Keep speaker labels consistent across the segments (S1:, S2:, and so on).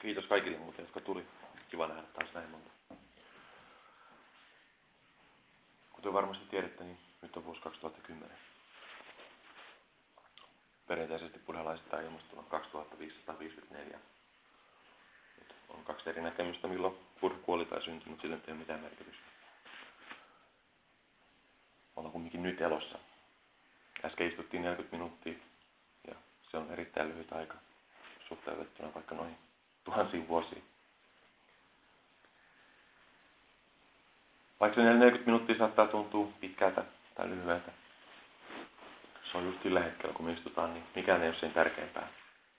S1: Kiitos kaikille muuten, jotka tuli. Kiva nähdä taas näin monta. Kuten varmasti tiedätte, niin nyt on vuosi 2010. Perinteisesti buddhalaisista ilmastunut 2554. Nyt on kaksi eri näkemystä, milloin Buddha kuoli tai syntyi, mutta sillä ei ole mitään merkitystä. Ollaan kumminkin nyt elossa. Äsken istuttiin 40 minuuttia ja se on erittäin lyhyt aika suhteutettuna vaikka noin tuhansiin vuosiin. Vaikka se 40 minuuttia saattaa tuntua pitkältä tai lyhyeltä, se on just sillä hetkellä, kun me istutaan, niin mikään ei ole sen tärkeämpää,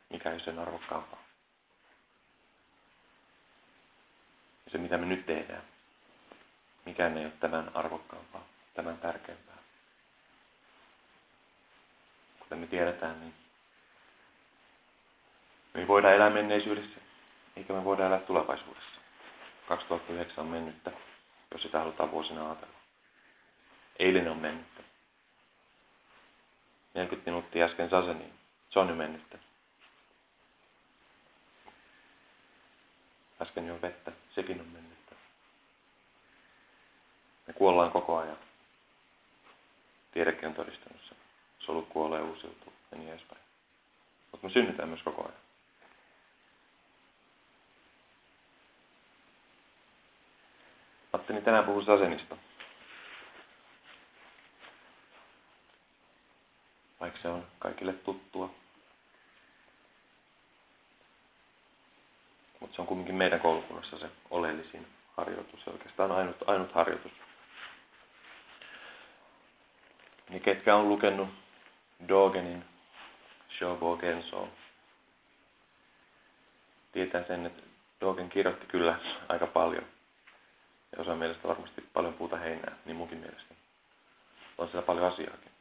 S1: mikä ei ole sen arvokkaampaa. Ja se, mitä me nyt tehdään, mikään ei ole tämän arvokkaampaa, tämän tärkeämpää. Kuten me tiedetään, niin me ei voida elää menneisyydessä, eikä me voida elää tulevaisuudessa. 2009 on mennyttä, jos sitä halutaan vuosina ajatella. Eilen on mennyttä. 40 minuuttia äsken saseniin. Se on jo mennyttä. Äsken jo vettä. Sekin on mennyttä. Me kuollaan koko ajan. Tiedekin on todistanut sen. Solut kuolee, uusiutuu ja niin edespäin. Mutta me synnytään myös koko ajan. Ajattelin tänään puhua Sasenista. Vaikka se on kaikille tuttua. Mutta se on kumminkin meidän koulukunnassa se oleellisin harjoitus. Oikeastaan ainut, ainut harjoitus. Ja ketkä on lukenut Dogenin Shobo Genso, tietää sen, että Dogen kirjoitti kyllä aika paljon ja osa mielestä varmasti paljon puuta heinää, niin munkin mielestä. On siellä paljon asiaakin.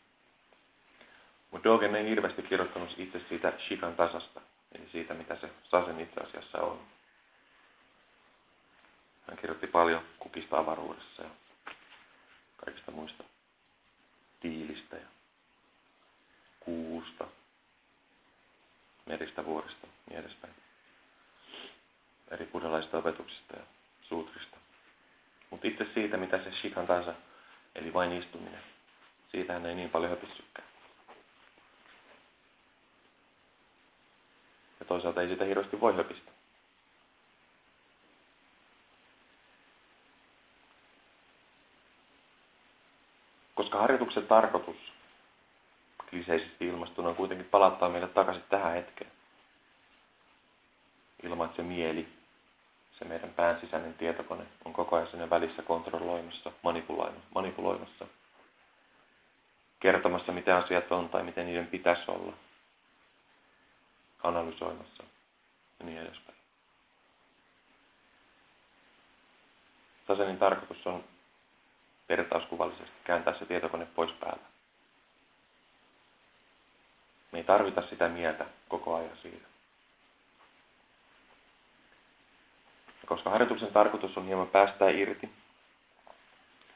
S1: Mutta Dogen ei hirveästi kirjoittanut itse siitä shikan tasasta, eli siitä, mitä se sasen itse asiassa on. Hän kirjoitti paljon kukista avaruudessa ja kaikista muista tiilistä ja kuusta, meristä, vuorista ja niin edespäin. Eri buddhalaisista opetuksista ja suutrista. Mutta itse siitä, mitä se shikan tahansa, eli vain istuminen, siitä hän ei niin paljon höpissykään. Ja toisaalta ei sitä hirveästi voi höpistä. Koska harjoituksen tarkoitus kliseisesti ilmastuna on kuitenkin palauttaa meidät takaisin tähän hetkeen. Ilman, että se mieli se meidän pään sisäinen tietokone on koko ajan sinne välissä kontrolloimassa, manipuloimassa, kertomassa, mitä asiat on tai miten niiden pitäisi olla, analysoimassa ja niin edespäin. Tasenin tarkoitus on vertauskuvallisesti kääntää se tietokone pois päältä. Me ei tarvita sitä mieltä koko ajan siitä. Koska harjoituksen tarkoitus on hieman päästää irti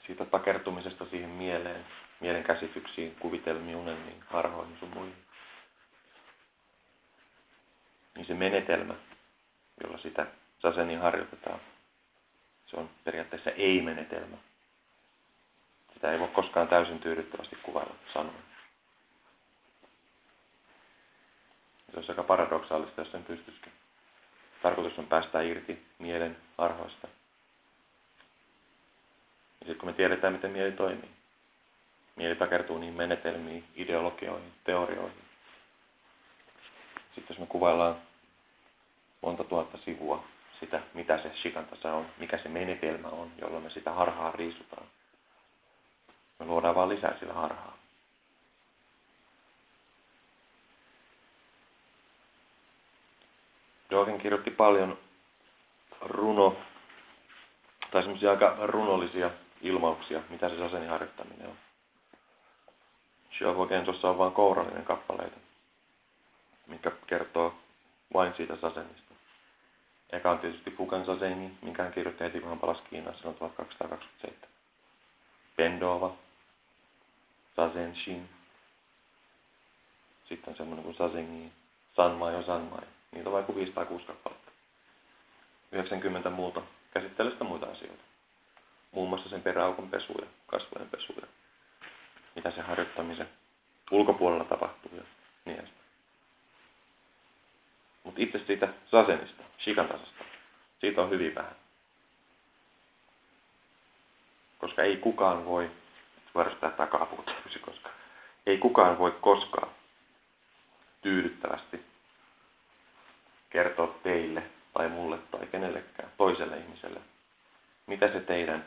S1: siitä takertumisesta siihen mieleen, mielen käsityksiin, kuvitelmiin, unelmiin, harhoihin sun muihin. Niin se menetelmä, jolla sitä sasenia harjoitetaan, se on periaatteessa ei-menetelmä. Sitä ei voi koskaan täysin tyydyttävästi kuvailla sanoen. Se olisi aika paradoksaalista, jos sen pystyisikin. Tarkoitus on päästä irti mielen arhoista. Ja sitten kun me tiedetään, miten mieli toimii, mieli takertuu niin menetelmiin, ideologioihin, teorioihin. Sitten jos me kuvaillaan monta tuhatta sivua sitä, mitä se shikantasa on, mikä se menetelmä on, jolla me sitä harhaa riisutaan. Me luodaan vaan lisää sillä harhaa. Dogen kirjoitti paljon runo, tai semmoisia aika runollisia ilmauksia, mitä se saseni harjoittaminen on. Shobogen tuossa on vain kourallinen kappaleita, mikä kertoo vain siitä sasenista. Eka on tietysti Fukan saseni, minkä hän kirjoitti heti, kun hän palasi Kiinaan silloin 1227. Pendova, Sazen Shin. Sitten semmoinen kuin Sanmai ja Sanmai. Niitä on vain kuin 5 tai 6 kappaletta. 90 muuta käsittelee sitä muita asioita. Muun muassa sen peräaukon pesuja, kasvojen pesuja, mitä se harjoittamisen ulkopuolella tapahtuu ja niin edespäin. Mutta itse siitä sasenista, shikantasasta, siitä on hyvin vähän. Koska ei kukaan voi, varsinkin takapuut koska ei kukaan voi koskaan tyydyttävästi kertoa teille tai mulle tai kenellekään toiselle ihmiselle, mitä se teidän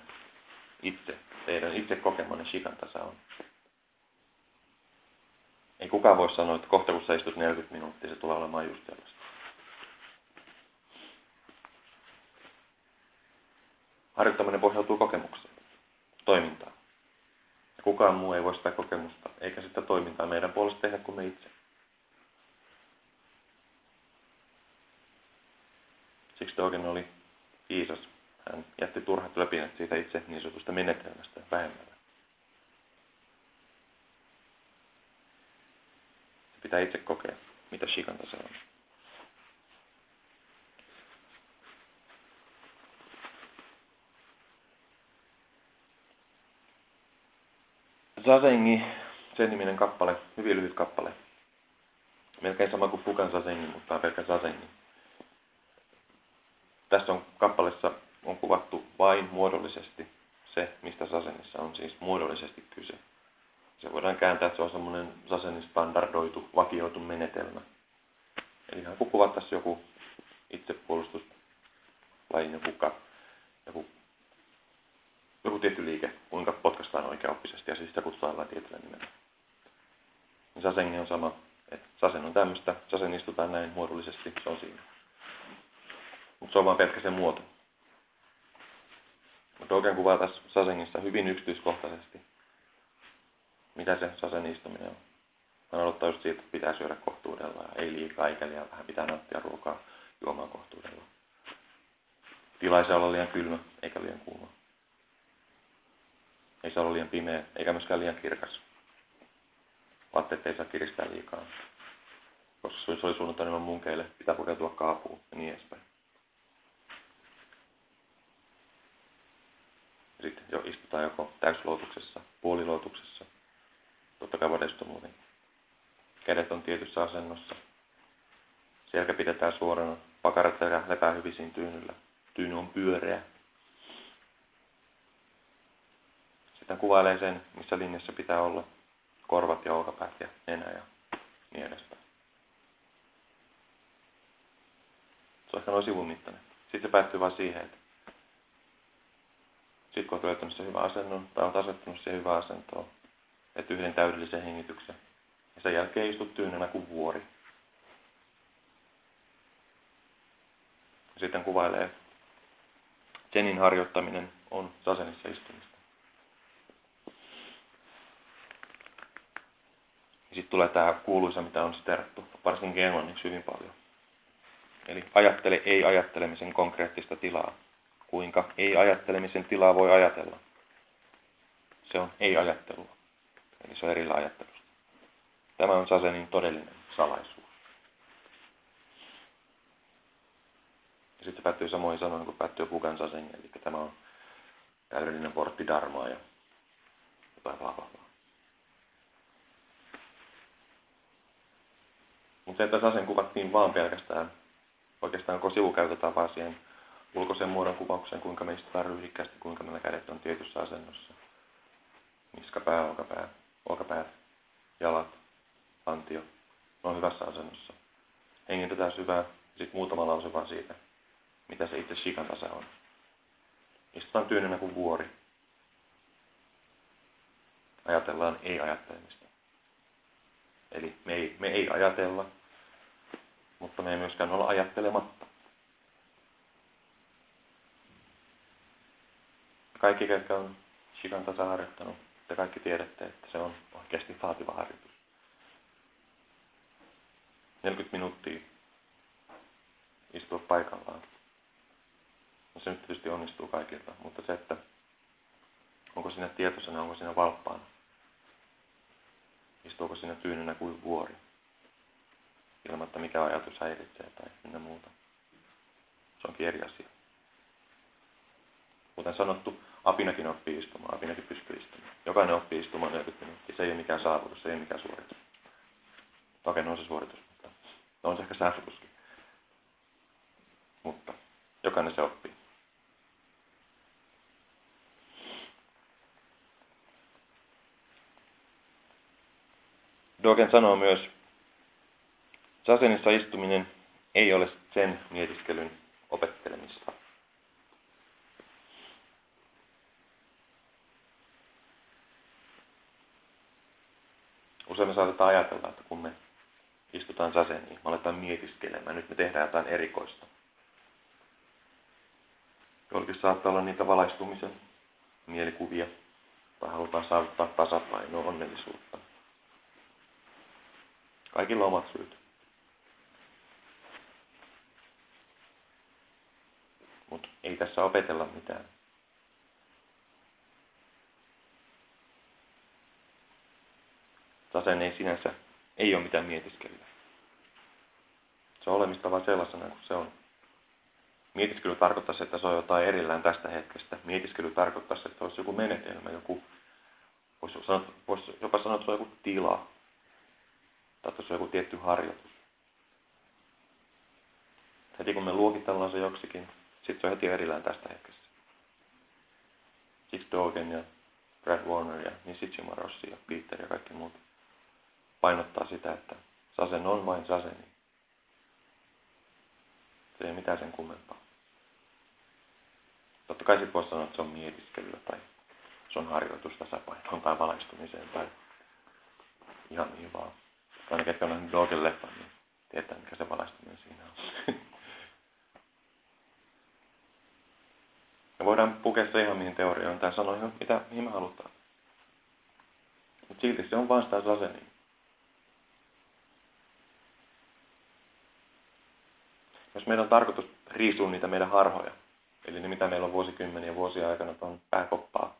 S1: itse, teidän itse kokemanne shikantasa on. Ei kukaan voi sanoa, että kohta kun sä istut 40 minuuttia, se tulee olemaan just sellaista. Harjoittaminen pohjautuu kokemukseen, toimintaan. Ja kukaan muu ei voi sitä kokemusta eikä sitä toimintaa meidän puolesta tehdä kuin me itse. Siksi Dogen oli viisas. Hän jätti turhat löpinet siitä itse niin sanotusta menetelmästä vähemmällä. Se pitää itse kokea, mitä shikanta se on. Zazengi, sen niminen kappale, hyvin lyhyt kappale. Melkein sama kuin Pukan Zazengi, mutta on pelkkä Zazengi. Tässä on kappaleessa on kuvattu vain muodollisesti se, mistä Sasenissa on siis muodollisesti kyse. Se voidaan kääntää, että se on semmoinen Sasenin standardoitu, vakioitu menetelmä. Eli ihan kun kuvattaisiin joku itsepuolustuslain joku, joku, joku tietty liike, kuinka potkastaan oikeaoppisesti ja siis sitä kutsutaan tietyllä nimellä. Niin Sasengi on sama, että Sasen on tämmöistä, Sasen istutaan näin muodollisesti, se on siinä. Se on vain pelkkä se muoto. Mutta oikein kuvaa tässä Sasengissa hyvin yksityiskohtaisesti, mitä se Sasen istuminen on. Hän aloittaa just siitä, että pitää syödä kohtuudella ei liikaa eikä liian vähän, pitää nauttia ruokaa juomaan kohtuudella. Tila ei saa olla liian kylmä eikä liian kuuma. Ei saa olla liian pimeä eikä myöskään liian kirkas. Vaatteet ei saa kiristää liikaa. Koska se oli suunnattu enemmän munkeille, pitää pukeutua kaapuun ja niin edespäin. sitten istutaan joko täysluotuksessa, puoliluotuksessa. Totta kai istua muuten. Kädet on tietyssä asennossa. Selkä pidetään suorana. Pakarat lepää hyvin siinä tyynyllä. Tyyny on pyöreä. Sitten kuvailee sen, missä linjassa pitää olla korvat ja olkapäät ja nenä ja niin edespäin. Se on ehkä noin sivun mittainen. Sitten se päättyy vain siihen, että sitten kun olet löytänyt sen hyvän asennon, tai olet asettunut siihen hyvään asentoon, että yhden täydellisen hengityksen, ja sen jälkeen istut tyynenä kuin vuori. Sitten kuvailee, Zenin harjoittaminen on sasenissa istumista. Sitten tulee tämä kuuluisa, mitä on siterattu, varsinkin englanniksi hyvin paljon. Eli ajattele ei-ajattelemisen konkreettista tilaa kuinka ei-ajattelemisen tilaa voi ajatella. Se on ei-ajattelua. Eli se on erillä ajattelusta. Tämä on Sasenin todellinen salaisuus. Ja sitten päättyy samoin sanoin kuin päättyy Pukan Sasen, eli tämä on täydellinen portti darmaa ja jotain vahvaa. Mutta se, että Sasen kuvattiin vaan pelkästään, oikeastaan kun sivu käytetään vaan siihen ulkoisen muodon kuvaukseen, kuinka me istutaan ryhdikkäästi, kuinka meillä kädet on tietyssä asennossa. Niskapää, olkapää, olkapäät, jalat, antio. Ne on hyvässä asennossa. Hengitetään syvää, sitten muutama lause vaan siitä, mitä se itse shikan tasa on. Istutaan tyynenä kuin vuori. Ajatellaan ei-ajattelemista. Eli me ei, me ei ajatella, mutta me ei myöskään olla ajattelematta. Kaikki, jotka on Shikan tasa harjoittanut, te kaikki tiedätte, että se on oikeasti vaativa harjoitus. 40 minuuttia istua paikallaan. No se nyt tietysti onnistuu kaikilta, mutta se, että onko siinä tietoisena, onko siinä valppaana. Istuuko siinä tyynynä kuin vuori. Ilman, että mikä ajatus häiritsee tai minä muuta. Se onkin eri asia. Kuten sanottu, apinakin oppii istumaan, apinakin pystyy istumaan. Jokainen oppii istumaan 40 minuuttia. Se ei ole mikään saavutus, se ei ole mikään suoritus. Toki on se suoritus, mutta on se ehkä saavutuskin. Mutta jokainen se oppii. Dogen sanoo myös, Sasenissa istuminen ei ole sen mietiskelyn opettelemista. Usein me saatetaan ajatella, että kun me istutaan saseniin, me aletaan mietiskelemään, nyt me tehdään jotain erikoista. Jollekin saattaa olla niitä valaistumisen mielikuvia, tai halutaan saavuttaa tasapainoa, onnellisuutta. Kaikilla omat syyt. Mutta ei tässä opetella mitään. Tasen ei sinänsä ei ole mitään mietiskelyä. Se on olemista vain sellaisena kuin se on. Mietiskely tarkoittaisi, että se on jotain erillään tästä hetkestä. Mietiskely tarkoittaisi, että olisi joku menetelmä, joku, voisi, sanoa, voisi jopa sanoa, että se on joku tila. Tai että se on joku tietty harjoitus. Heti kun me luokitellaan se joksikin, sitten se on heti erillään tästä hetkestä. Siksi Dogen ja Brad Warner ja Nishijima Rossi ja Peter ja kaikki muut painottaa sitä, että sasen on vain saseni. Se ei mitään sen kummempaa. Totta kai sitten voisi sanoa, että se on mietiskelyä tai se on harjoitus tasapainoon tai valaistumiseen tai ihan niin vaan. Tai ketkä on nähnyt Dogen leffan, niin tietää, mikä se valaistuminen siinä on. Me voidaan pukea se ihan mihin teoriaan. Tämä sanoo ihan mitä, mihin me halutaan. Mutta silti se on vain sitä sasenia. Jos meidän on tarkoitus riisua niitä meidän harhoja, eli ne mitä meillä on vuosikymmeniä vuosia aikana on pääkoppaa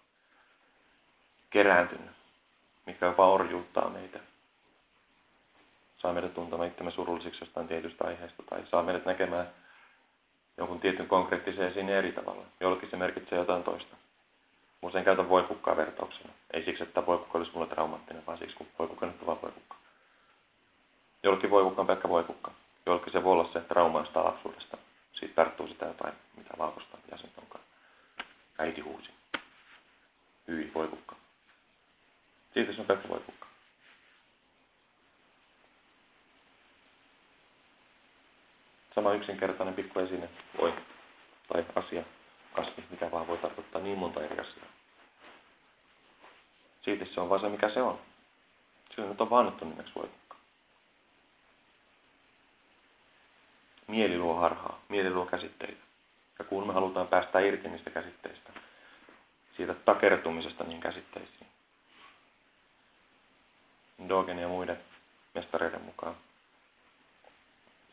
S1: kerääntynyt, mitkä jopa orjuuttaa meitä, saa meidät tuntemaan itsemme surullisiksi jostain tietystä aiheesta tai saa meidät näkemään jonkun tietyn konkreettisen esiin eri tavalla. Jollekin se merkitsee jotain toista. Usein käytän voipukkaa vertauksena. Ei siksi, että voipukka olisi mulle traumaattinen, vaan siksi, kun voipukka nyt on vaan voipukka. Jollekin voipukka on pelkkä voipukka. Jollekin se voi olla se traumaista lapsuudesta. Siitä tarttuu sitä jotain, mitä valkoista jäsentä onkaan. Äiti huusi. Hyi, voipukka. Siitä se on pelkkä voipukka. Sama yksinkertainen pikku esine voi, tai asia, kasvi, mikä vaan voi tarkoittaa niin monta eri asiaa. Siitä se on vaan se, mikä se on. Sillä nyt on vannettu nimeksi voipukka. Mieli luo harhaa, mieli luo käsitteitä. Ja kun me halutaan päästä irti niistä käsitteistä, siitä takertumisesta niihin käsitteisiin. Dogen ja muiden mestareiden mukaan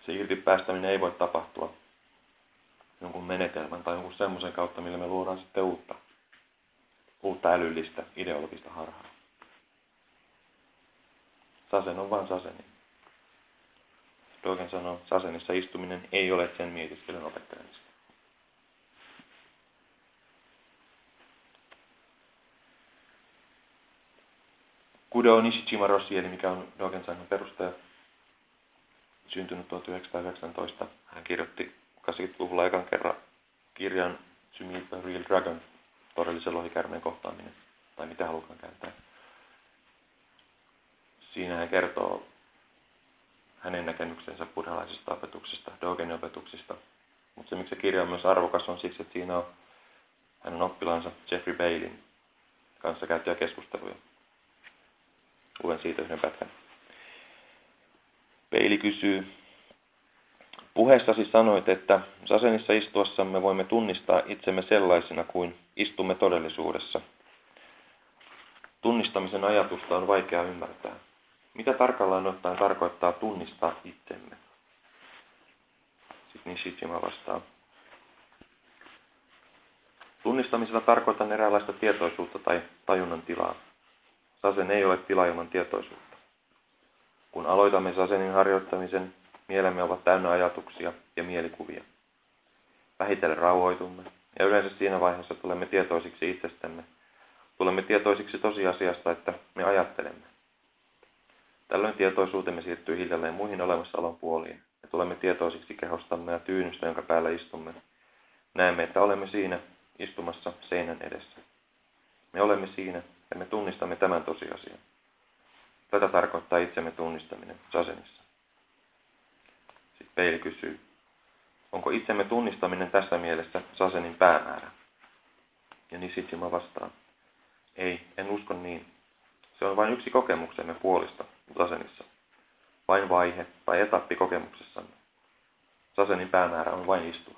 S1: se irti päästäminen ei voi tapahtua jonkun menetelmän tai jonkun semmoisen kautta, millä me luodaan sitten uutta, uutta älyllistä, ideologista harhaa. Sasen on vain saseni. Dogen sanoo, sasenissa istuminen ei ole sen mietiskelyn opettelemista. Kudo Nishijima Rossi, eli mikä on Dogen sanan perustaja, syntynyt 1919. Hän kirjoitti 80-luvulla ekan kerran kirjan To Meet the Real Dragon, todellisen lohikärmeen kohtaaminen, tai mitä halukaan kääntää. Siinä hän kertoo hänen näkemyksensä buddhalaisesta opetuksesta, Dogenin opetuksista. Mutta se, miksi se kirja on myös arvokas, on siksi, että siinä on hänen oppilaansa Jeffrey Bailin kanssa käytyjä keskusteluja. Luen siitä yhden pätkän. Peili kysyy, puheessasi sanoit, että sasenissa istuessamme voimme tunnistaa itsemme sellaisina kuin istumme todellisuudessa. Tunnistamisen ajatusta on vaikea ymmärtää. Mitä tarkalleen ottaen tarkoittaa tunnistaa itsemme? Sitten Nishijima vastaa. Tunnistamisella tarkoitan eräänlaista tietoisuutta tai tajunnan tilaa. Sasen ei ole tila ilman tietoisuutta. Kun aloitamme sasenin harjoittamisen, mielemme ovat täynnä ajatuksia ja mielikuvia. vähitellen rauhoitumme ja yleensä siinä vaiheessa tulemme tietoisiksi itsestämme. Tulemme tietoisiksi tosiasiasta, että me ajattelemme. Tällöin tietoisuutemme siirtyy hiljalleen muihin olemassaolon puoliin ja tulemme tietoisiksi kehostamme ja tyynystä, jonka päällä istumme. Näemme, että olemme siinä istumassa seinän edessä. Me olemme siinä ja me tunnistamme tämän tosiasian. Tätä tarkoittaa itsemme tunnistaminen sasenissa. Sitten peili kysyy, onko itsemme tunnistaminen tässä mielessä sasenin päämäärä? Ja Nisitsima vastaa, ei, en usko niin. Se on vain yksi kokemuksemme puolista sasenissa. Vain vaihe tai etappi kokemuksessamme. Sasenin päämäärä on vain istua.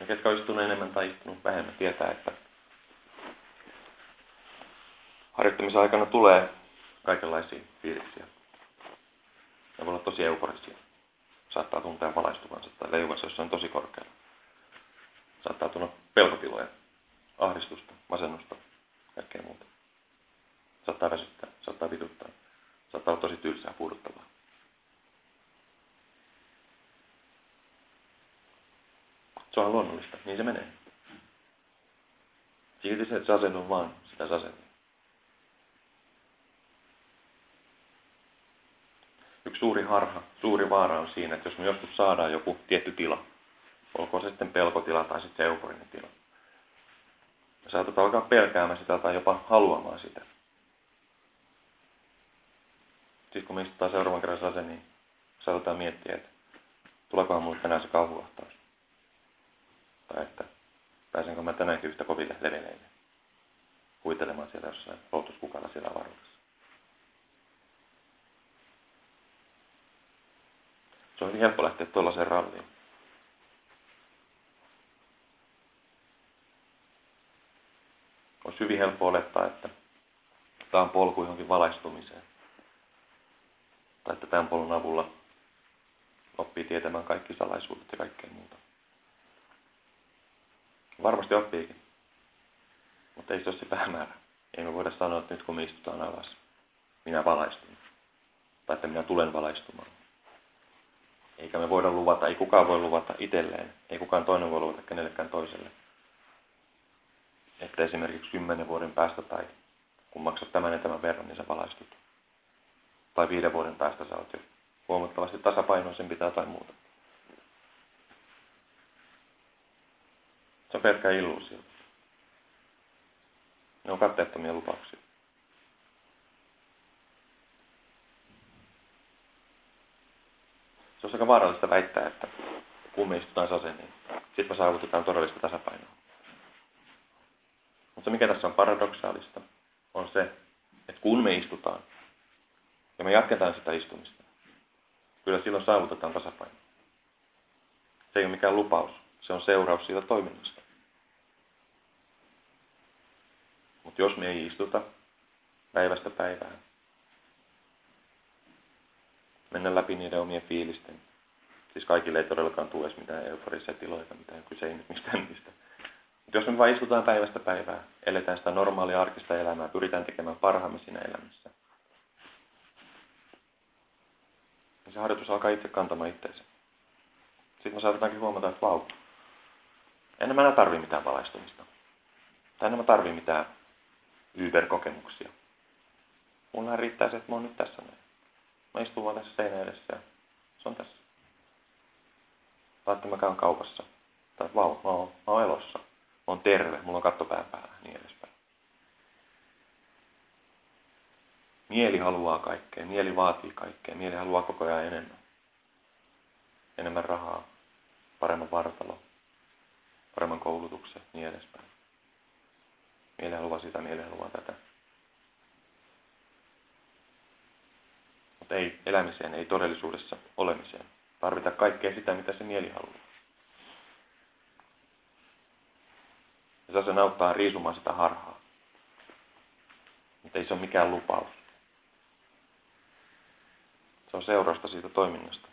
S1: Ja ketkä on enemmän tai istunut vähemmän, tietää, että harjoittamisen aikana tulee kaikenlaisia fiiliksiä. Ne voi olla tosi euforisia. Saattaa tuntea valaistuvansa tai leijuvansa jossain tosi korkealla. Saattaa tulla pelkotiloja, ahdistusta, masennusta, kaikkea muuta. Saattaa väsyttää, saattaa vituttaa. Saattaa olla tosi tylsää, puuduttavaa. Se on luonnollista, niin se menee. Silti se on vaan sitä sasen. Yksi suuri harha, suuri vaara on siinä, että jos me joskus saadaan joku tietty tila, olkoon se sitten pelkotila tai sitten euforinen tila, saatetaan alkaa pelkäämään sitä tai jopa haluamaan sitä. Sitten kun me istutaan seuraavan kerran sasen, niin saatetaan miettiä, että tuleekohan mulle tänään se kauhuahtaus. Tai että pääsenkö mä tänäänkin yhtä koville leveleille huitelemaan siellä jossain loutuskukalla siellä avaruudessa. Se on hyvin helppo lähteä tuollaiseen ralliin. Olisi hyvin helppo olettaa, että tämä on polku johonkin valaistumiseen. Tai että tämän polun avulla oppii tietämään kaikki salaisuudet ja kaikkea muuta. Varmasti oppiikin. Mutta ei se ole se päämäärä. Ei me voida sanoa, että nyt kun me istutaan alas, minä valaistun. Tai että minä tulen valaistumaan. Eikä me voida luvata, ei kukaan voi luvata itselleen, ei kukaan toinen voi luvata kenellekään toiselle. Että esimerkiksi kymmenen vuoden päästä tai kun maksat tämän ja tämän verran, niin sä valaistut. Tai viiden vuoden päästä sä oot jo huomattavasti tasapainoisempi tai muuta. Se on pelkkä illuusio. Ne on katteettomia lupauksia. Se on aika vaarallista väittää, että kun me istutaan saseen, niin sitten me saavutetaan todellista tasapainoa. Mutta mikä tässä on paradoksaalista, on se, että kun me istutaan ja me jatketaan sitä istumista, kyllä silloin saavutetaan tasapaino. Se ei ole mikään lupaus, se on seuraus siitä toiminnasta. Mutta jos me ei istuta päivästä päivään, mennä läpi niiden omien fiilisten. Siis kaikille ei todellakaan tule edes mitään euforisia tiloita, mitään kyse ei nyt mistään niistä. Jos me vain istutaan päivästä päivää, eletään sitä normaalia arkista elämää, pyritään tekemään parhaamme siinä elämässä, niin se harjoitus alkaa itse kantamaan itseensä. Sitten me saatetaankin huomata, että vau, en mä tarvi mitään valaistumista. Tai en mä tarvi mitään Uber-kokemuksia. Mulla riittää se, että mä oon nyt tässä näin. Mä istun vaan tässä seinän edessä ja se on tässä. Tai että mä käyn kaupassa. Tai vau, mä oon, mä oon elossa. Oon terve, mulla on katto pään päällä, niin edespäin. Mieli haluaa kaikkea, mieli vaatii kaikkea, mieli haluaa koko ajan enemmän. Enemmän rahaa, paremman vartalo, paremman koulutuksen, niin edespäin. Mieli haluaa sitä, mieli haluaa tätä. Mutta ei elämiseen, ei todellisuudessa olemiseen. Tarvita kaikkea sitä, mitä se mieli haluaa. Ja se auttaa riisumaan sitä harhaa. Mutta ei se ole mikään lupaus. Se on seurausta siitä toiminnasta.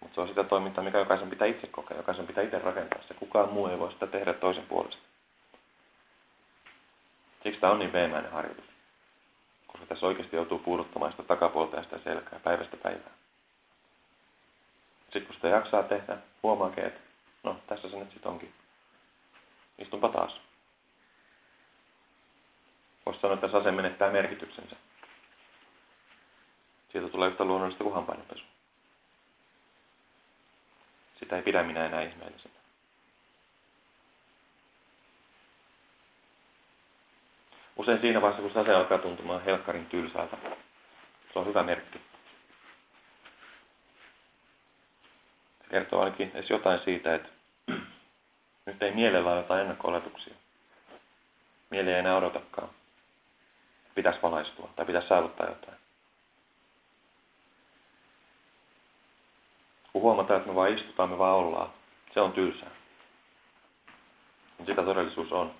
S1: Mutta se on sitä toimintaa, mikä jokaisen pitää itse kokea, jokaisen pitää itse rakentaa se. Kukaan muu ei voi sitä tehdä toisen puolesta. Siksi tämä on niin veemäinen harjoitus. Koska tässä oikeasti joutuu puuduttamaan sitä takapuolta ja sitä selkää päivästä päivään. Sitten kun sitä jaksaa tehdä, huomaakin, että no tässä se nyt sitten onkin. Istunpa taas. Voisi sanoa, että sase menettää merkityksensä. Siitä tulee yhtä luonnollista kuin hampainenpesu. Sitä ei pidä minä enää ihmeellisenä. Usein siinä vaiheessa, kun sase alkaa tuntumaan helkkarin tylsältä, se on hyvä merkki. Se kertoo ainakin edes jotain siitä, että nyt ei mielellä jotain ennakko-oletuksia. Mieli ei enää odotakaan. Pitäisi valaistua tai pitäisi saavuttaa jotain. Kun huomataan, että me vaan istutaan, me vaan ollaan, se on tylsää. Sitä todellisuus on.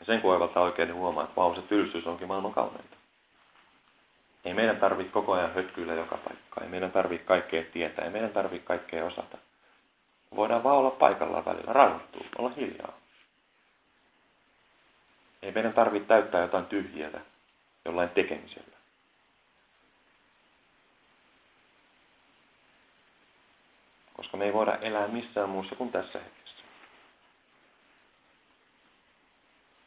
S1: Ja sen kun oivaltaa oikein, niin huomaa, että vau, se tylsyys onkin maailman kauneinta. Ei meidän tarvitse koko ajan hötkyillä joka paikkaan. Ei meidän tarvitse kaikkea tietää. Ei meidän tarvitse kaikkea osata. Voidaan vaan olla paikallaan välillä, rauhoittua, olla hiljaa. Ei meidän tarvitse täyttää jotain tyhjiötä jollain tekemisellä. Koska me ei voida elää missään muussa kuin tässä hetkessä.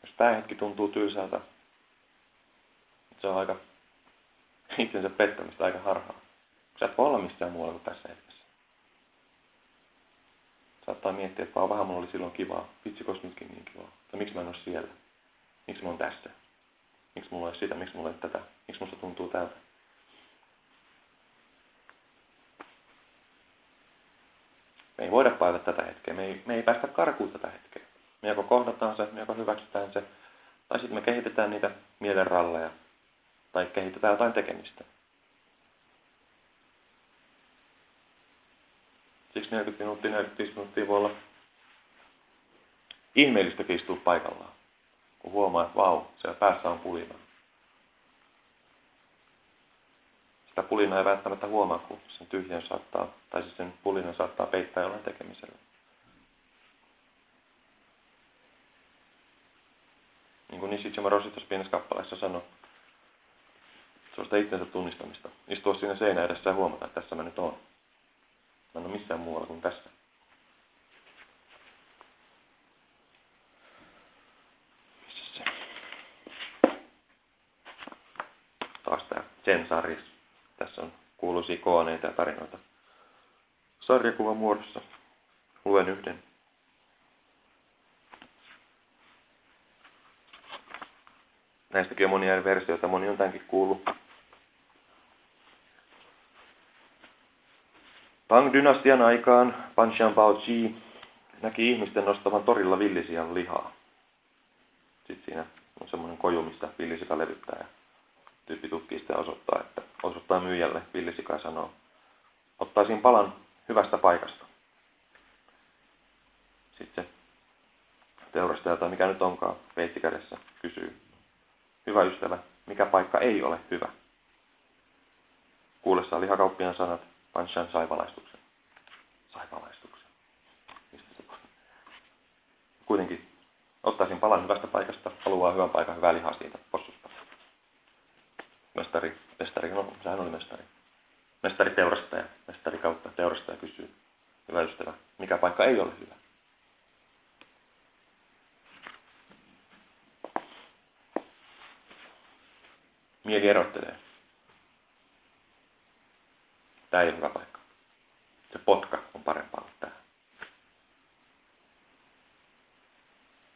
S1: Jos tämä hetki tuntuu tylsältä, se on aika itsensä pettämistä aika harhaa. Sä et voi olla missään muualla kuin tässä hetkessä. Saattaa miettiä, että vaan vähän mulla oli silloin kivaa. Vitsi, koska nytkin niin kivaa. Tai miksi mä en ole siellä? Miksi mä oon tässä? Miksi mulla ei sitä? Miksi mulla ei tätä? Miksi musta tuntuu tältä? Me ei voida paeta tätä hetkeä. Me ei, me ei päästä karkuun tätä hetkeä. Me joko kohdataan se, me joko hyväksytään se, tai sitten me kehitetään niitä mielenralleja, tai kehitetään jotain tekemistä. Siksi 40 minuuttia, 45 minuuttia voi olla ihmeellistä istua paikallaan, kun huomaa, että vau, siellä päässä on pulina. Sitä pulinaa ei välttämättä huomaa, kun sen tyhjän saattaa, tai siis sen pulinan saattaa peittää jollain tekemisellä. Niin kuin Nishijama Roshi tuossa pienessä kappaleessa sanoi, se on sitä itsensä tunnistamista. Istua siinä seinä edessä ja huomata, että tässä mä nyt oon. Mä en ole missään muualla kuin tässä. Taas tää Zen sarjas. Tässä on kuuluisia kooneita ja tarinoita sarjakuvan muodossa. Luen yhden. Näistäkin on monia eri versioita, moni on tämänkin kuullut. Tang-dynastian aikaan Pan Bao näki ihmisten nostavan torilla villisian lihaa. Sitten siinä on semmoinen koju, mistä villisika levyttää ja tyyppi tutkii sitä osoittaa, että osoittaa myyjälle villisika ja sanoo, ottaisin palan hyvästä paikasta. Sitten se teurastaja tai mikä nyt onkaan veitsi kädessä kysyy, hyvä ystävä, mikä paikka ei ole hyvä? Kuulessaan lihakauppian sanat, Panshan sai valaistuksen. Sai valaistuksen. Mistä se Kuitenkin ottaisin palan hyvästä paikasta, haluaa hyvän paikan, hyvää lihaa siitä possusta. Mestari, mestari, no sehän oli mestari. Mestari teurastaja, mestari kautta teurastaja kysyy, hyvä ystävä, mikä paikka ei ole hyvä? Mieli erottelee. Tämä ei ole hyvä paikka. Se potka on parempaa kuin tämä.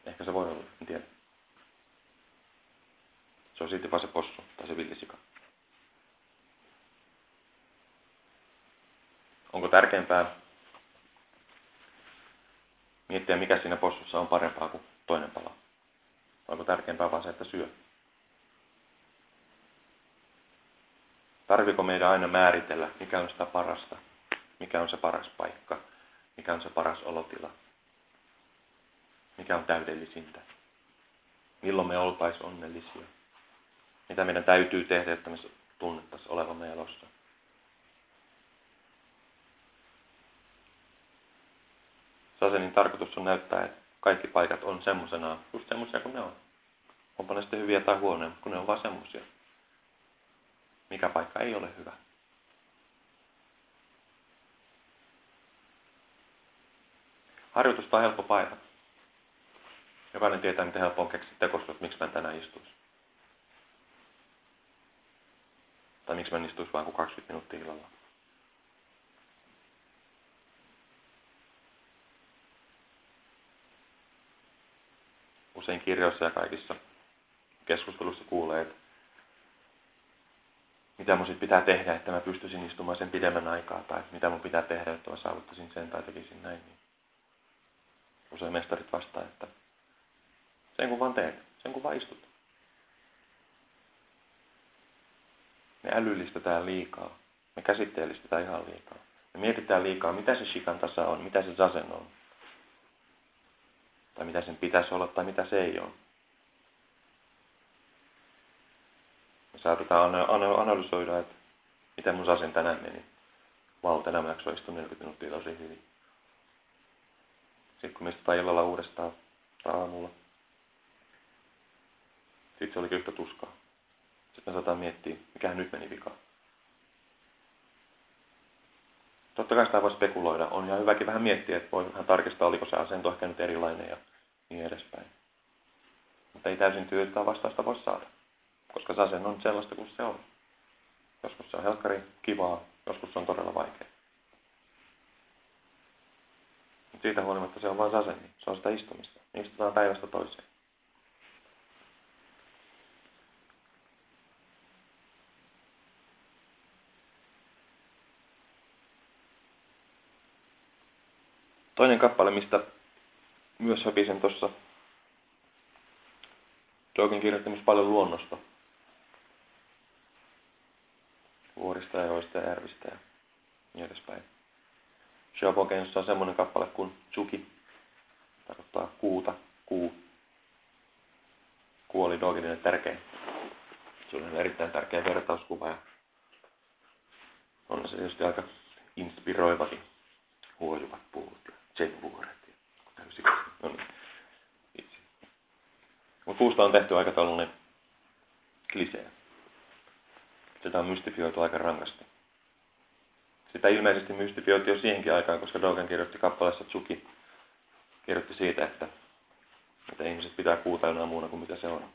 S1: Ehkä se voi olla, en tiedä. Se on silti vaan se possu tai se villisika. Onko tärkeämpää miettiä, mikä siinä possussa on parempaa kuin toinen pala? Onko tärkeämpää vaan se, että syö? Tarviko meidän aina määritellä, mikä on sitä parasta, mikä on se paras paikka, mikä on se paras olotila, mikä on täydellisintä, milloin me oltaisiin onnellisia, mitä meidän täytyy tehdä, että me tunnettaisiin olevamme elossa. Sasenin tarkoitus on näyttää, että kaikki paikat on semmoisena, just semmoisia kuin ne on. Onpa ne sitten hyviä tai huonoja, kun ne on vaan semmoisia. Mikä paikka ei ole hyvä. Harjoitusta on helppo paita. Jokainen tietää, miten helppo on keksiä tekosta, että miksi mä tänään istuisi. Tai miksi mä istuisi vain kuin 20 minuuttia illalla. Usein kirjoissa ja kaikissa keskustelussa kuulee, että mitä mun pitää tehdä, että mä pystyisin istumaan sen pidemmän aikaa, tai mitä mun pitää tehdä, että mä saavuttaisin sen tai tekisin näin. Niin usein mestarit vastaa, että sen kun vaan teet, sen kun vaan istut. Me älyllistetään liikaa. Me käsitteellistetään ihan liikaa. Me mietitään liikaa, mitä se shikan tasa on, mitä se zasen on. Tai mitä sen pitäisi olla, tai mitä se ei ole. Saatetaan analysoida, että miten mun zasen tänään meni. Vau, wow, tänään mä jaksoin istua 40 minuuttia tosi hyvin. Sitten kun me istutaan illalla uudestaan tai aamulla, sitten se olikin yhtä tuskaa. Sitten me saataan miettiä, mikä nyt meni vikaan. Totta kai sitä voi spekuloida. On ihan hyväkin vähän miettiä, että voi vähän tarkistaa, oliko se asento ehkä nyt erilainen ja niin edespäin. Mutta ei täysin tyydyttää vastausta voi saada. Koska se asento on sellaista kuin se on. Joskus se on helkkari kivaa, joskus se on todella vaikea. Mutta siitä huolimatta se on vain sasenni. Se on sitä istumista. Istutaan päivästä toiseen. Toinen kappale, mistä myös höpisen tuossa. Jokin kirjoitti myös paljon luonnosta. Vuorista ja joista ja järvistä ja niin edespäin. Shobogenissa on semmoinen kappale kuin Tsuki. Tarkoittaa kuuta, kuu. Kuu oli Dogenille tärkein. Se oli erittäin tärkeä vertauskuva ja on se tietysti aika inspiroivakin. Huojuvat puut ja tsenvuoret ja täysin. No niin. Mutta puusta on tehty aika tällainen klisee. Sitä on mystifioitu aika rankasti. Sitä ilmeisesti mystifioitiin jo siihenkin aikaan, koska Dogen kirjoitti kappaleessa Tsuki, kirjoitti siitä, että, että ihmiset pitää kuuta jonain muuna kuin mitä se on.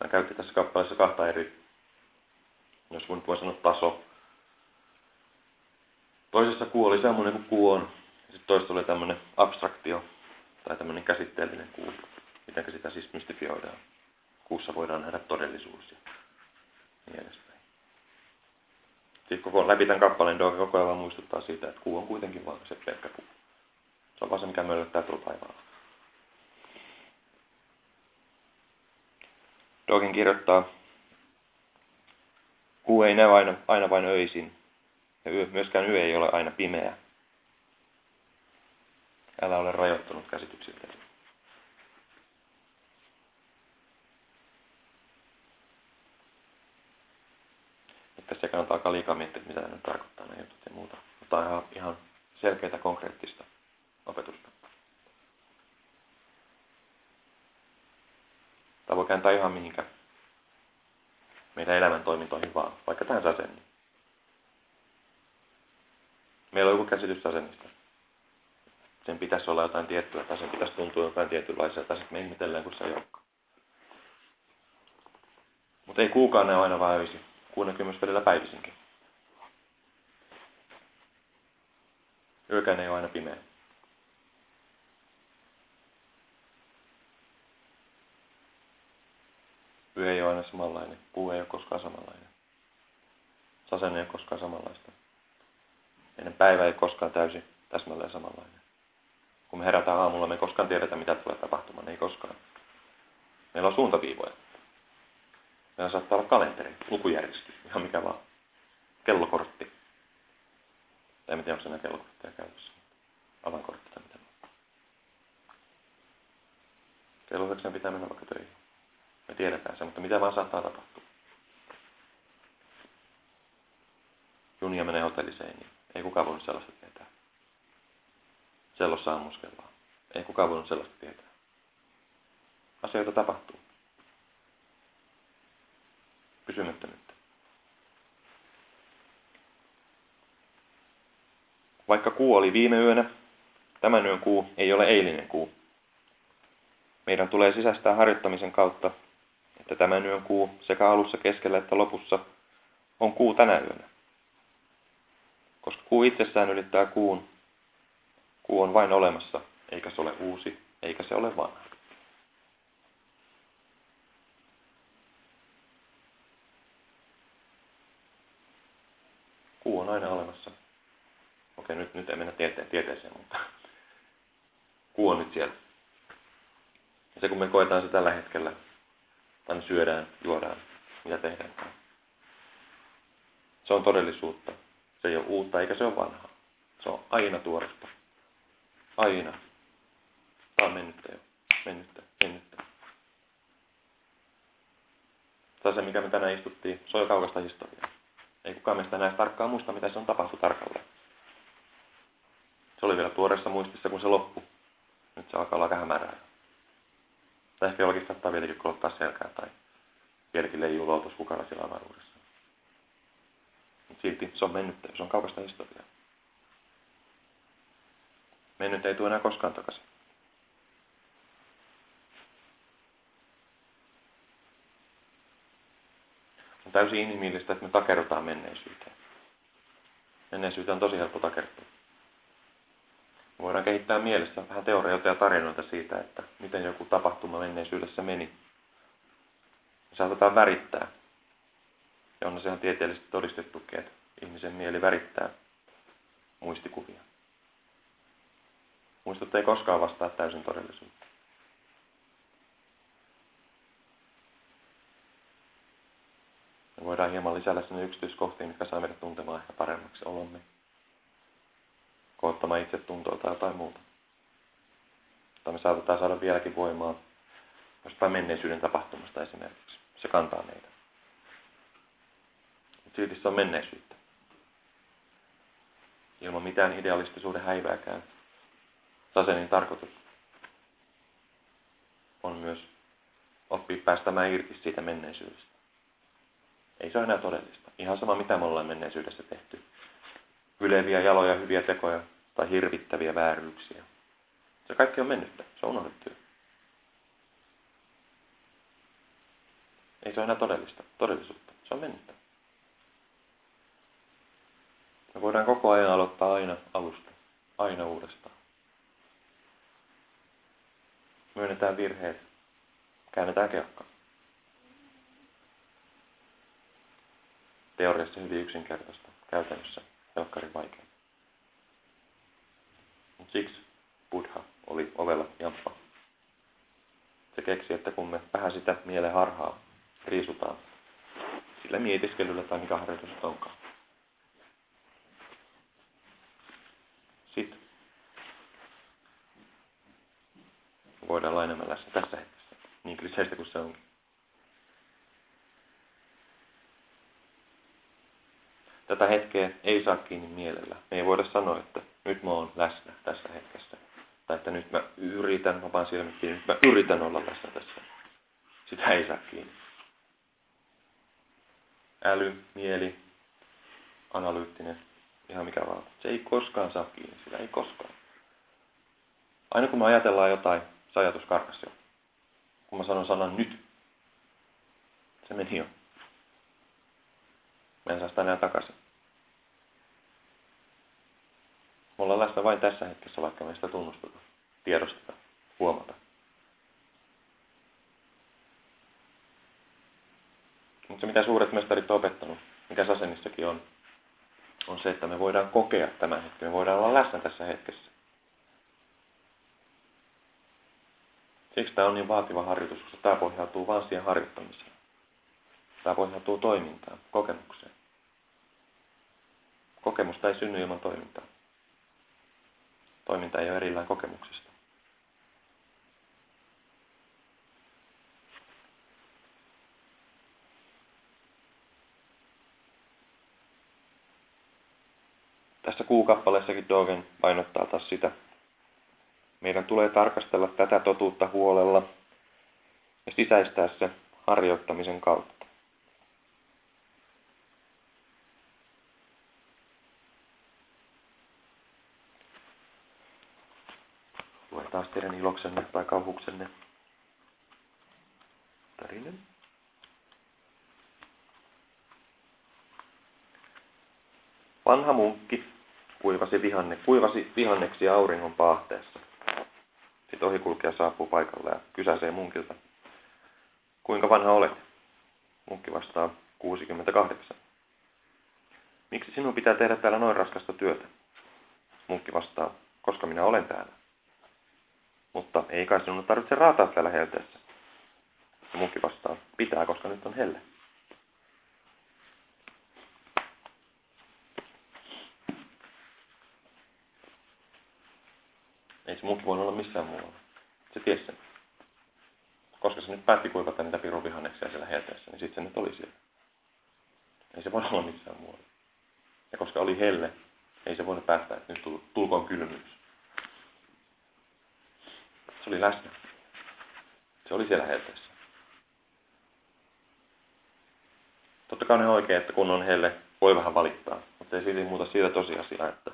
S1: Hän käytti tässä kappaleessa kahta eri, jos nyt voi sanoa taso. Toisessa kuu oli semmoinen kuin kuu on, ja sitten toisessa oli tämmöinen abstraktio, tai tämmöinen käsitteellinen kuu. Miten sitä siis mystifioidaan. Kuussa voidaan nähdä todellisuus ja niin edespäin. Siis koko läpi tämän kappaleen Doge koko ajan muistuttaa siitä, että kuu on kuitenkin vain se pelkkä kuu. Se on vaan se, mikä möllöttää tuolla taivaalla. Dogin kirjoittaa, kuu ei näy aina, aina vain öisin, ja yö, myöskään yö ei ole aina pimeä. Älä ole rajoittunut sitten se kannattaa liikaa miettiä, mitä ne tarkoittaa ne jutut ja muuta. Mutta ihan, ihan selkeitä konkreettista opetusta. Tämä voi kääntää ihan mihinkä meidän elämän toimintoihin vaan, vaikka tähän sasenniin. Meillä on joku käsitys sasennista. Sen pitäisi olla jotain tiettyä, tai sen pitäisi tuntua jotain tietynlaiselta, tai sitten me ihmetellään, kun se ei olekaan. Mutta ei kuukaan ne aina väyisi. 60 välillä päivisinkin. Yökään ei ole aina pimeä. Yö ei ole aina samanlainen. Puu ei ole koskaan samanlainen. Sasen ei ole koskaan samanlaista. Meidän päivä ei koskaan täysin täsmälleen samanlainen. Kun me herätään aamulla, me ei koskaan tiedetä, mitä tulee tapahtumaan. Ei koskaan. Meillä on suuntaviivoja. Meillä saattaa olla kalenteri, lukujärjestys, ihan mikä vaan. Kellokortti. En tiedä, onko se kellokortteja käytössä. Avankortti tai mitä. Kello 9 pitää mennä vaikka töihin. Me tiedetään se, mutta mitä vaan saattaa tapahtua. Junia menee hotelliseen, niin ei kukaan voinut sellaista tietää. Sellossa ammuskellaan. Ei kukaan voinut sellaista tietää. Asioita tapahtuu. Pysymättömyyttä. Vaikka kuu oli viime yönä, tämän yön kuu ei ole eilinen kuu. Meidän tulee sisäistää harjoittamisen kautta, että tämän yön kuu sekä alussa, keskellä että lopussa on kuu tänä yönä. Koska kuu itsessään ylittää kuun, kuu on vain olemassa, eikä se ole uusi, eikä se ole vanha. Kuu on aina olemassa. Okei, nyt, nyt ei mennä tiete tieteeseen, mutta kuu on nyt siellä. Ja se kun me koetaan se tällä hetkellä, tai syödään, juodaan, mitä tehdään. Se on todellisuutta. Se ei ole uutta eikä se ole vanhaa. Se on aina tuoresta. Aina. Tämä on mennyttä jo. Mennyttä, mennyttä. Tämä se, mikä me tänään istuttiin, se on jo kaukasta historiaa. Ei kukaan meistä näe tarkkaan muista, mitä se on tapahtunut tarkalleen. Se oli vielä tuoreessa muistissa, kun se loppui. Nyt se alkaa olla vähän hämärää. Tai ehkä jollakin saattaa vieläkin kolottaa selkää tai vieläkin leijuu loutus kukalla siellä avaruudessa. Mutta silti se on mennyt, se on kaukasta historiaa. Mennyt ei tule enää koskaan takaisin. On täysin inhimillistä, että me takerrutaan menneisyyteen. Menneisyyteen on tosi helppo takertua. Me voidaan kehittää mielessä vähän teorioita ja tarinoita siitä, että miten joku tapahtuma menneisyydessä meni. Me saatetaan värittää. Ja on se ihan tieteellisesti todistettukin, että ihmisen mieli värittää muistikuvia. Muistot ei koskaan vastaa täysin todellisuutta. Voidaan hieman lisätä sinne yksityiskohtiin, mitkä saa meidät tuntemaan ehkä paremmaksi olomme koottamaan itsetuntoa tai jotain muuta. Tai me saatetaan saada vieläkin voimaa jostain menneisyyden tapahtumasta esimerkiksi. Se kantaa meitä. Mutta silti se on menneisyyttä. Ilman mitään idealistisuuden häivääkään. Sasenin tarkoitus on myös oppia päästämään irti siitä menneisyydestä. Ei se ole enää todellista. Ihan sama, mitä me ollaan menneisyydessä tehty yleviä jaloja, hyviä tekoja tai hirvittäviä vääryyksiä. Se kaikki on mennyttä. Se on unohdettu. Ei se ole enää todellista, todellisuutta. Se on mennyttä. Me voidaan koko ajan aloittaa aina alusta. Aina uudestaan. Myönnetään virheet. Käännetään kelkka. Teoriassa hyvin yksinkertaista. Käytännössä helkkari vaikea. Siksi Buddha oli ovella jamppa. Se keksi, että kun me vähän sitä mielen harhaa riisutaan, sillä mietiskelyllä tai mikä harjoitus onkaan. Sitten voidaan läsnä tässä hetkessä, niin kliseistä kuin se onkin. Tätä hetkeä ei saa kiinni mielellä. Me ei voida sanoa, että nyt mä oon läsnä tässä hetkessä. Tai että nyt mä yritän, mä vaan silmät kiinni, nyt mä yritän olla läsnä tässä. Sitä ei saa kiinni. Äly, mieli, analyyttinen, ihan mikä vaan. Se ei koskaan saa kiinni, sitä ei koskaan. Aina kun me ajatellaan jotain, se ajatus karkas jo. Kun mä sanon sanan nyt, se meni jo. Mä en saa sitä enää takaisin. Me ollaan läsnä vain tässä hetkessä, vaikka me sitä tunnusteta, tiedosteta, huomata. Mutta se, mitä suuret mestarit on opettanut, mikä Sasenissakin on, on se, että me voidaan kokea tämä hetki. Me voidaan olla läsnä tässä hetkessä. Siksi tämä on niin vaativa harjoitus, koska tämä pohjautuu vain siihen harjoittamiseen. Tämä pohjautuu toimintaan, kokemukseen. Kokemusta ei synny ilman toimintaa. Toiminta ei ole erillään kokemuksesta. Tässä kuukappaleessakin Dogen painottaa taas sitä. Meidän tulee tarkastella tätä totuutta huolella ja sisäistää se harjoittamisen kautta. Taas teidän iloksenne tai kauhuksenne. Tarinen. Vanha munkki kuivasi, vihanne, kuivasi vihanneksi auringon paahteessa. Sitten ohikulkija saapuu paikalle ja kysäsee munkilta. Kuinka vanha olet? Munkki vastaa 68. Miksi sinun pitää tehdä täällä noin raskasta työtä? Munkki vastaa, koska minä olen täällä. Mutta ei kai sinun tarvitse raataa täällä helteessä. Ja vastaa, pitää, koska nyt on helle. Ei se munkki voinut olla missään muualla. Se tiesi sen. Koska se nyt päätti kuivata niitä pirun vihanneksia siellä helteessä, niin sitten se nyt oli siellä. Ei se voi olla missään muualla. Ja koska oli helle, ei se voinut päästä, että nyt tulkoon kylmyys. Se oli läsnä. Se oli siellä helteessä. Totta kai on oikein, että kun on helle, voi vähän valittaa, mutta ei silti muuta siitä tosiasiaa, että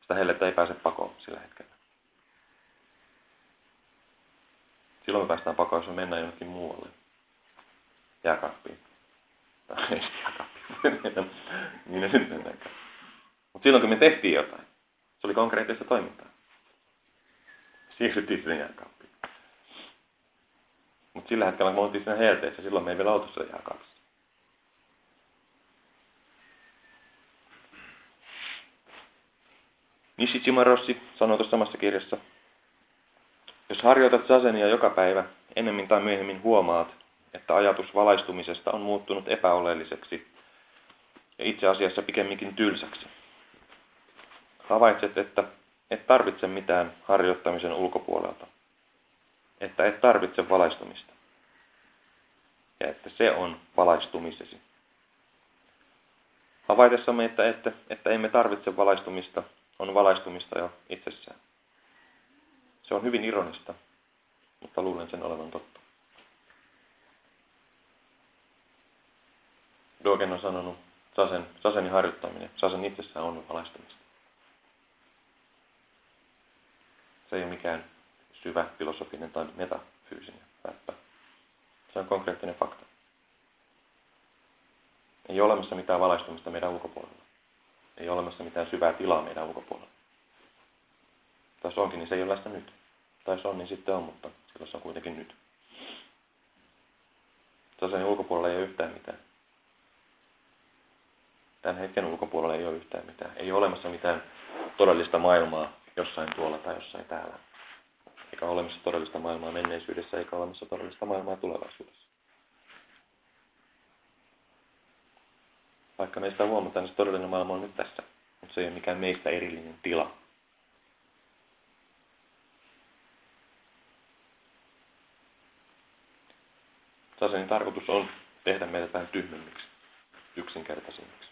S1: sitä hellettä ei pääse pakoon sillä hetkellä. Silloin me päästään pakoon, jos me mennään jonnekin muualle. Jääkaappiin. Tai ei jääkaappiin. mennäänkään. Mutta silloin kun me tehtiin jotain, se oli konkreettista toimintaa. Siirryttiin sinne jääkaappiin. Mutta sillä hetkellä, me oltiin siinä helteessä, silloin me ei vielä oltu siellä jääkaapissa. Nishijima Rossi sanoi tuossa samassa kirjassa, jos harjoitat sasenia joka päivä, ennemmin tai myöhemmin huomaat, että ajatus valaistumisesta on muuttunut epäoleelliseksi ja itse asiassa pikemminkin tylsäksi. Havaitset, että et tarvitse mitään harjoittamisen ulkopuolelta. Että et tarvitse valaistumista. Ja että se on valaistumisesi. Havaitessamme, että, että, että emme tarvitse valaistumista, on valaistumista jo itsessään. Se on hyvin ironista, mutta luulen sen olevan totta. Dogen on sanonut, sasen, sasenin harjoittaminen, sasen itsessään on valaistumista. Se ei ole mikään syvä filosofinen tai metafyysinen läppä. Se on konkreettinen fakta. Ei ole olemassa mitään valaistumista meidän ulkopuolella. Ei ole olemassa mitään syvää tilaa meidän ulkopuolella. Tai onkin, niin se ei ole läsnä nyt. Tai se on, niin sitten on, mutta silloin se on kuitenkin nyt. Tosiaan ulkopuolella ei ole yhtään mitään. Tämän hetken ulkopuolella ei ole yhtään mitään. Ei ole olemassa mitään todellista maailmaa jossain tuolla tai jossain täällä. Eikä ole olemassa todellista maailmaa menneisyydessä, eikä ole olemassa todellista maailmaa tulevaisuudessa. Vaikka meistä huomataan, että todellinen maailma on nyt tässä, mutta se ei ole mikään meistä erillinen tila. Sasenin tarkoitus on tehdä meitä vähän tyhmemmiksi, yksinkertaisemmiksi.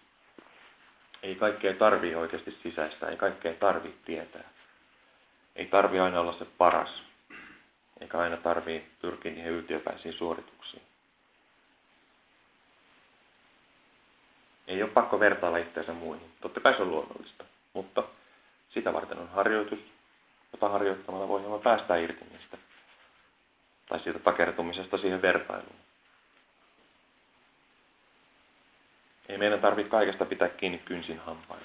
S1: Ei kaikkea tarvii oikeasti sisäistä, ei kaikkea tarvii tietää. Ei tarvi aina olla se paras, eikä aina tarvii pyrkiä niihin yltiöpäisiin suorituksiin. Ei ole pakko vertailla itseänsä muihin. Totta kai se on luonnollista, mutta sitä varten on harjoitus, jota harjoittamalla voi päästä irti niistä. Tai siitä takertumisesta siihen vertailuun. Ei meidän tarvitse kaikesta pitää kiinni kynsin hampain.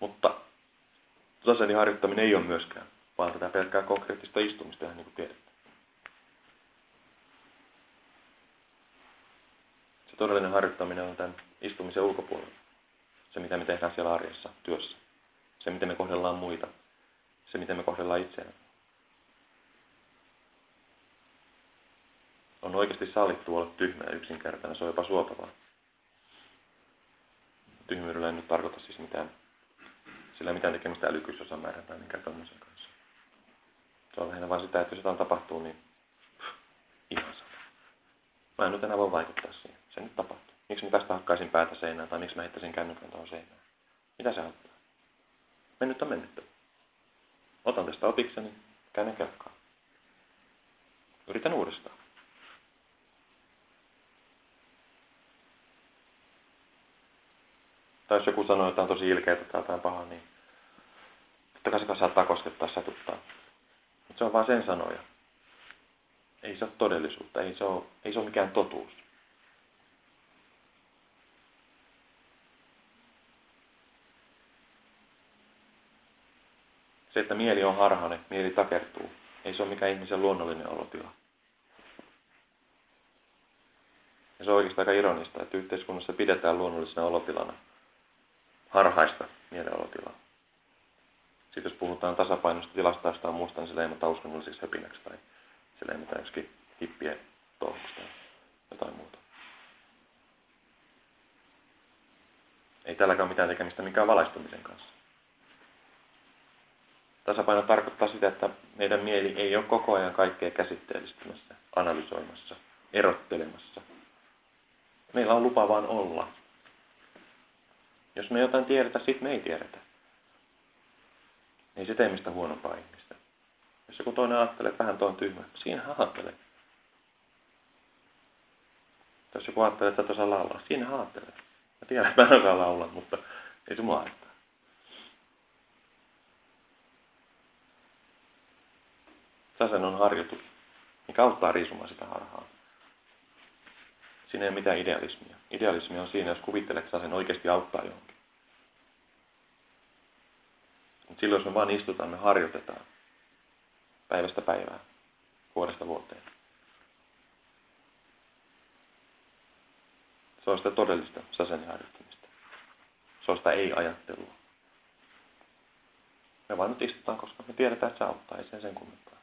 S1: Mutta tasainen harjoittaminen ei ole myöskään, vaan tätä pelkkää konkreettista istumista, niin kuin tiedätte. Se todellinen harjoittaminen on tämän istumisen ulkopuolella. Se, mitä me tehdään siellä arjessa, työssä. Se, miten me kohdellaan muita. Se, miten me kohdellaan itseään. On oikeasti sallittu olla tyhmä ja yksinkertainen, se on jopa suotavaa. Tyhmyydellä ei nyt tarkoita siis mitään, sillä mitään tekemistä älykkyys määrän tai minkään tämmöisen kanssa. Se on lähinnä vain sitä, että jos jotain tapahtuu, niin ihan sama. Mä en nyt enää voi vaikuttaa siihen. Se nyt tapahtuu. Miksi mä tästä hakkaisin päätä seinään tai miksi mä heittäisin kännykän tuohon seinään? Mitä se auttaa? Mennyt on mennyt. Otan tästä opikseni, käännän kelkkaa. Yritän uudestaan. Tai jos joku sanoo jotain tosi ilkeää tai jotain pahaa, niin totta kai se saattaa koskettaa, satuttaa. Mutta se on vain sen sanoja. Ei se ole todellisuutta, ei se ole, ei se ole mikään totuus. Se, että mieli on harhainen, mieli takertuu, ei se ole mikään ihmisen luonnollinen olotila. Ja se on oikeastaan aika ironista, että yhteiskunnassa pidetään luonnollisena olotilana harhaista mielenolotilaa. Sitten jos puhutaan tasapainosta tilasta jostain muusta, niin se leimataan uskonnolliseksi höpinäksi tai se leimataan joskin hippien touhuksi tai jotain muuta. Ei tälläkään ole mitään tekemistä mikään valaistumisen kanssa. Tasapaino tarkoittaa sitä, että meidän mieli ei ole koko ajan kaikkea käsitteellistämässä, analysoimassa, erottelemassa. Meillä on lupa vaan olla. Jos me jotain tiedetä, sitten me ei tiedetä. Ei se tee mistä huonompaa ihmistä. Jos joku toinen ajattelee, että vähän tuo on tyhmä, siinä ajattelee. Jos joku ajattelee, että et laulaa, siinä ajattelee. Mä tiedän, että mä en osaa laulaa, mutta ei se mua haittaa. Sasen on harjoitus, mikä auttaa riisumaan sitä harhaa. Siinä ei ole mitään idealismia. Idealismi on siinä, jos kuvittelet, että sen oikeasti auttaa johonkin. Mutta silloin, jos me vaan istutaan, me harjoitetaan päivästä päivään, vuodesta vuoteen. Se on sitä todellista sasen harjoittamista. Se on sitä ei-ajattelua. Me vaan nyt istutaan, koska me tiedetään, että se auttaa, ei sen sen kummempaa.